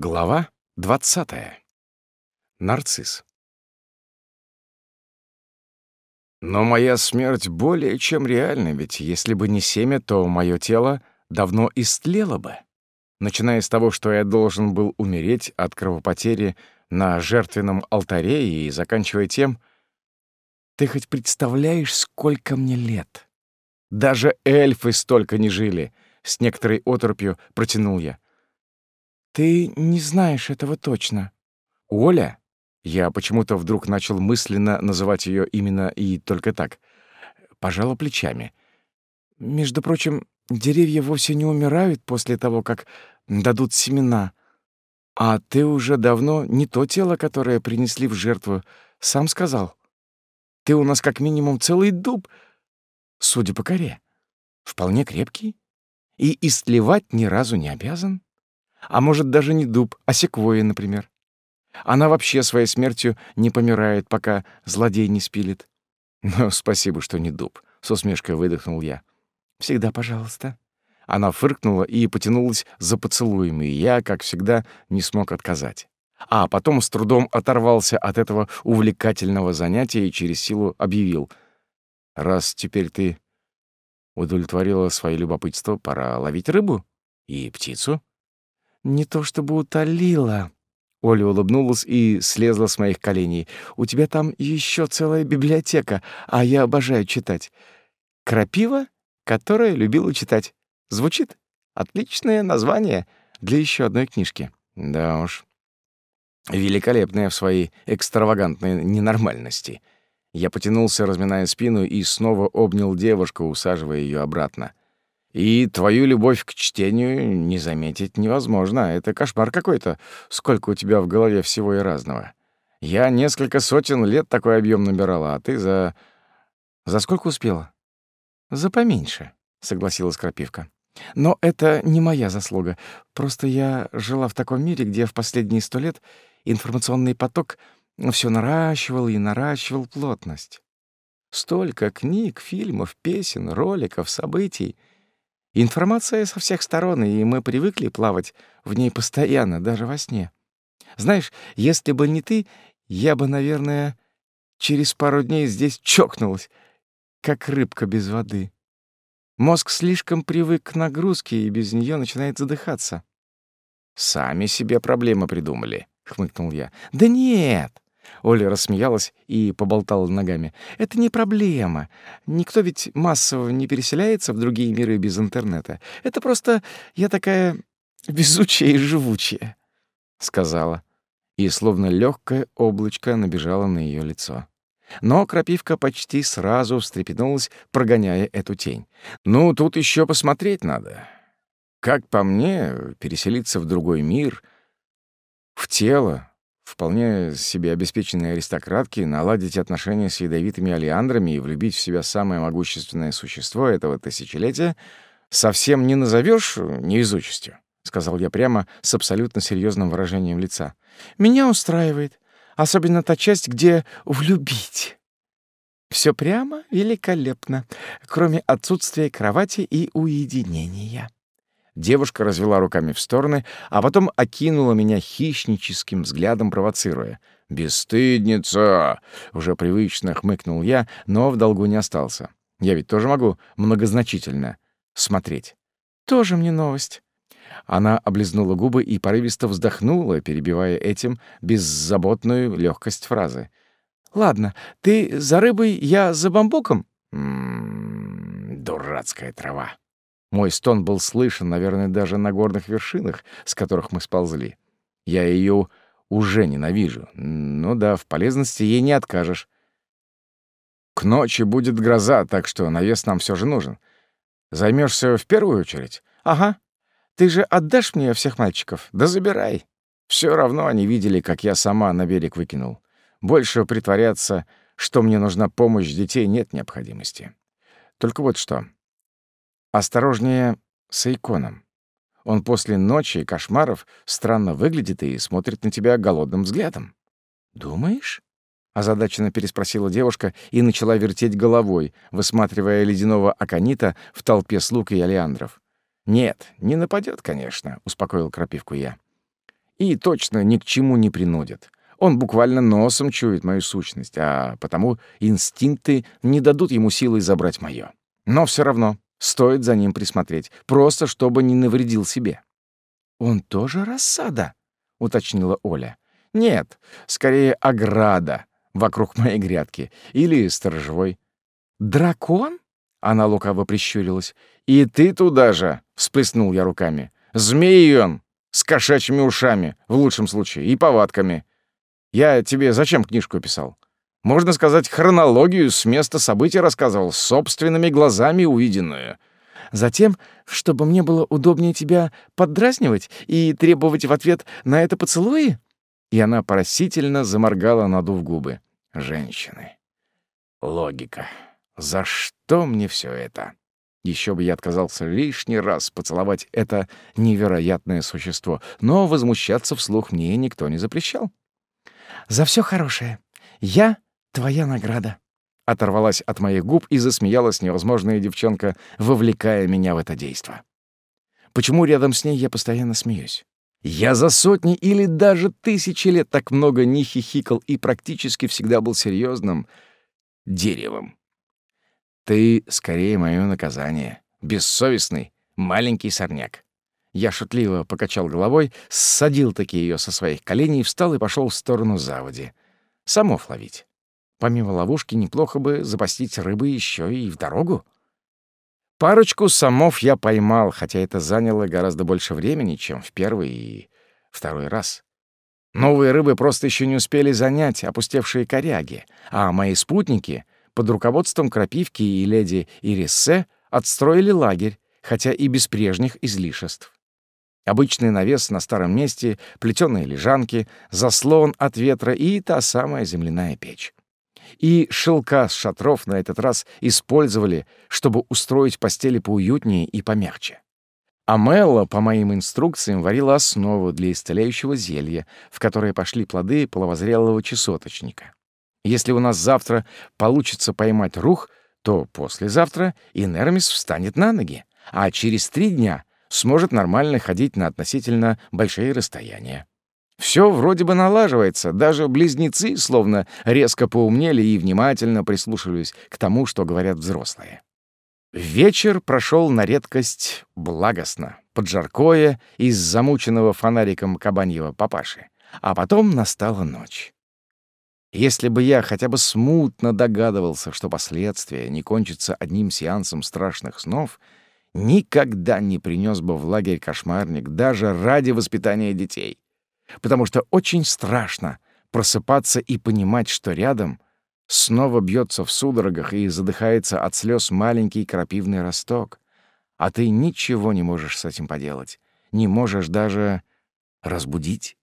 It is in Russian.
Глава 20. Нарцисс. Но моя смерть более чем реальна, ведь если бы не семя, то мое тело давно истлело бы. Начиная с того, что я должен был умереть от кровопотери на жертвенном алтаре и заканчивая тем, ты хоть представляешь, сколько мне лет? Даже эльфы столько не жили, с некоторой оторопью протянул я. Ты не знаешь этого точно. Оля? Я почему-то вдруг начал мысленно называть ее именно и только так. Пожала плечами. Между прочим, деревья вовсе не умирают после того, как дадут семена. А ты уже давно не то тело, которое принесли в жертву, сам сказал. Ты у нас как минимум целый дуб, судя по коре. Вполне крепкий. И истлевать ни разу не обязан. А может, даже не дуб, а секвойя, например. Она вообще своей смертью не помирает, пока злодей не спилит. Ну, спасибо, что не дуб, — с усмешкой выдохнул я. Всегда пожалуйста. Она фыркнула и потянулась за поцелуем, и я, как всегда, не смог отказать. А потом с трудом оторвался от этого увлекательного занятия и через силу объявил. «Раз теперь ты удовлетворила свое любопытство, пора ловить рыбу и птицу». «Не то чтобы утолила». Оля улыбнулась и слезла с моих коленей. «У тебя там еще целая библиотека, а я обожаю читать. Крапива, которая любила читать. Звучит? Отличное название для еще одной книжки». «Да уж. Великолепная в своей экстравагантной ненормальности». Я потянулся, разминая спину, и снова обнял девушку, усаживая ее обратно. И твою любовь к чтению не заметить невозможно. Это кошмар какой-то. Сколько у тебя в голове всего и разного. Я несколько сотен лет такой объем набирала, а ты за... За сколько успела? За поменьше, согласилась Крапивка. Но это не моя заслуга. Просто я жила в таком мире, где в последние сто лет информационный поток все наращивал и наращивал плотность. Столько книг, фильмов, песен, роликов, событий — Информация со всех сторон, и мы привыкли плавать в ней постоянно, даже во сне. Знаешь, если бы не ты, я бы, наверное, через пару дней здесь чокнулась, как рыбка без воды. Мозг слишком привык к нагрузке и без нее начинает задыхаться. «Сами себе проблемы придумали», — хмыкнул я. «Да нет!» Оля рассмеялась и поболтала ногами. «Это не проблема. Никто ведь массово не переселяется в другие миры без интернета. Это просто я такая везучая и живучая», — сказала. И словно легкое облачко набежало на ее лицо. Но крапивка почти сразу встрепенулась, прогоняя эту тень. «Ну, тут еще посмотреть надо. Как по мне, переселиться в другой мир, в тело, вполне себе обеспеченные аристократки наладить отношения с ядовитыми алиандрами и влюбить в себя самое могущественное существо этого тысячелетия совсем не назовешь невезучестью, — сказал я прямо с абсолютно серьезным выражением лица. «Меня устраивает, особенно та часть, где влюбить. Все прямо великолепно, кроме отсутствия кровати и уединения». Девушка развела руками в стороны, а потом окинула меня хищническим взглядом, провоцируя. «Бесстыдница!» — уже привычно хмыкнул я, но в долгу не остался. Я ведь тоже могу многозначительно смотреть. «Тоже мне новость». Она облизнула губы и порывисто вздохнула, перебивая этим беззаботную легкость фразы. «Ладно, ты за рыбой, я за бамбуком?» «М-м, дурацкая трава». Мой стон был слышен, наверное, даже на горных вершинах, с которых мы сползли. Я ее уже ненавижу. Ну да, в полезности ей не откажешь. К ночи будет гроза, так что навес нам все же нужен. Займешься в первую очередь? Ага. Ты же отдашь мне всех мальчиков? Да забирай. Все равно они видели, как я сама на берег выкинул. Больше притворяться, что мне нужна помощь детей, нет необходимости. Только вот что. Осторожнее с иконом. Он после ночи и кошмаров странно выглядит и смотрит на тебя голодным взглядом. «Думаешь?» — озадаченно переспросила девушка и начала вертеть головой, высматривая ледяного аконита в толпе слуг и алиандров. «Нет, не нападет, конечно», — успокоил крапивку я. и точно ни к чему не принудит. Он буквально носом чует мою сущность, а потому инстинкты не дадут ему силы забрать моё. Но все равно стоит за ним присмотреть, просто чтобы не навредил себе. «Он тоже рассада?» — уточнила Оля. «Нет, скорее ограда вокруг моей грядки или сторожевой». «Дракон?» — она лукаво прищурилась. «И ты туда же!» — всплеснул я руками. «Змей он! С кошачьими ушами, в лучшем случае, и повадками. Я тебе зачем книжку писал? Можно сказать, хронологию с места событий рассказывал, собственными глазами увиденную. Затем, чтобы мне было удобнее тебя поддразнивать и требовать в ответ на это поцелуи?» И она просительно заморгала, надув губы. «Женщины. Логика. За что мне все это?» Еще бы я отказался лишний раз поцеловать это невероятное существо, но возмущаться вслух мне никто не запрещал. «За все хорошее. Я — твоя награда», — оторвалась от моих губ и засмеялась невозможная девчонка, вовлекая меня в это действо. Почему рядом с ней я постоянно смеюсь? Я за сотни или даже тысячи лет так много не хихикал и практически всегда был серьезным деревом. Ты скорее мое наказание. Бессовестный, маленький сорняк. Я шутливо покачал головой, ссадил таки ее со своих коленей, встал и пошел в сторону заводи. Самов ловить. Помимо ловушки, неплохо бы запастить рыбы еще и в дорогу. Парочку самов я поймал, хотя это заняло гораздо больше времени, чем в первый и второй раз. Новые рыбы просто еще не успели занять опустевшие коряги, а мои спутники — под руководством Крапивки и леди Ириссе отстроили лагерь, хотя и без прежних излишеств. Обычный навес на старом месте, плетеные лежанки, заслон от ветра и та самая земляная печь. И шелка с шатров на этот раз использовали, чтобы устроить постели поуютнее и помягче. А Мелла, по моим инструкциям, варила основу для исцеляющего зелья, в которое пошли плоды половозрелого чесоточника. Если у нас завтра получится поймать рух, то послезавтра Инермис встанет на ноги, а через три дня сможет нормально ходить на относительно большие расстояния. Все вроде бы налаживается, даже близнецы словно резко поумнели и внимательно прислушивались к тому, что говорят взрослые. Вечер прошел на редкость благостно, под жаркое из замученного фонариком кабаньего папаши, а потом настала ночь. Если бы я хотя бы смутно догадывался, что последствия не кончатся одним сеансом страшных снов, никогда не принес бы в лагерь кошмарник даже ради воспитания детей. Потому что очень страшно просыпаться и понимать, что рядом снова бьется в судорогах и задыхается от слез маленький крапивный росток, а ты ничего не можешь с этим поделать, не можешь даже разбудить.